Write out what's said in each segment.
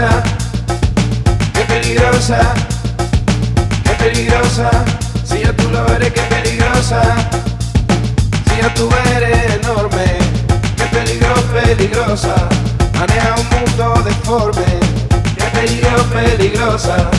peligrosa, qué peligrosa, qué peligrosa. Si yo tú lo eres, qué peligrosa. Si yo tú eres enorme, qué peligro, peligrosa. Maneja un mundo deforme, qué peligro, peligrosa.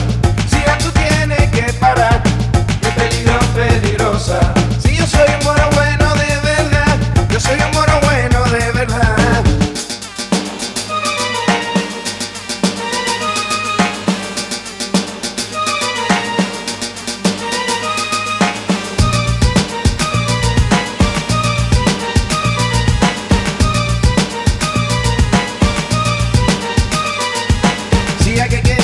que, que, que.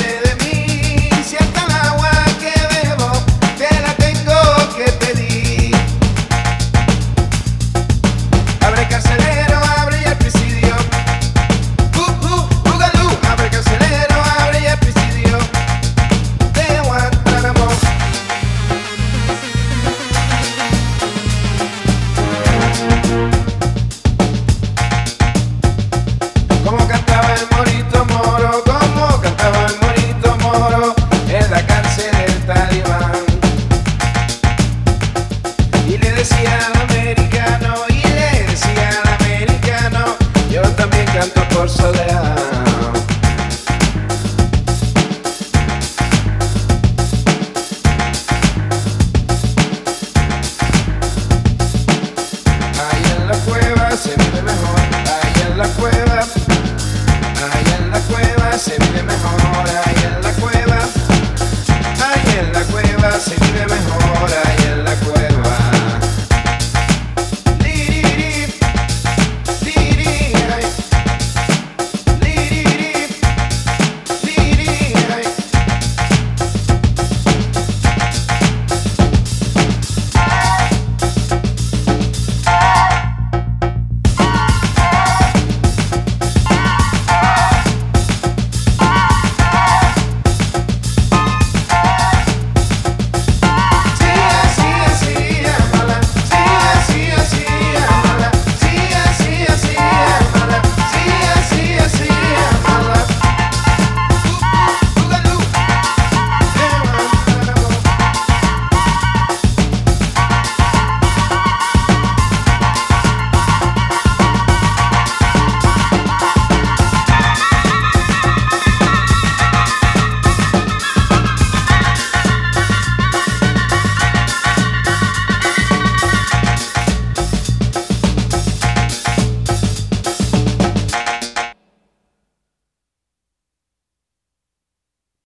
la cueva.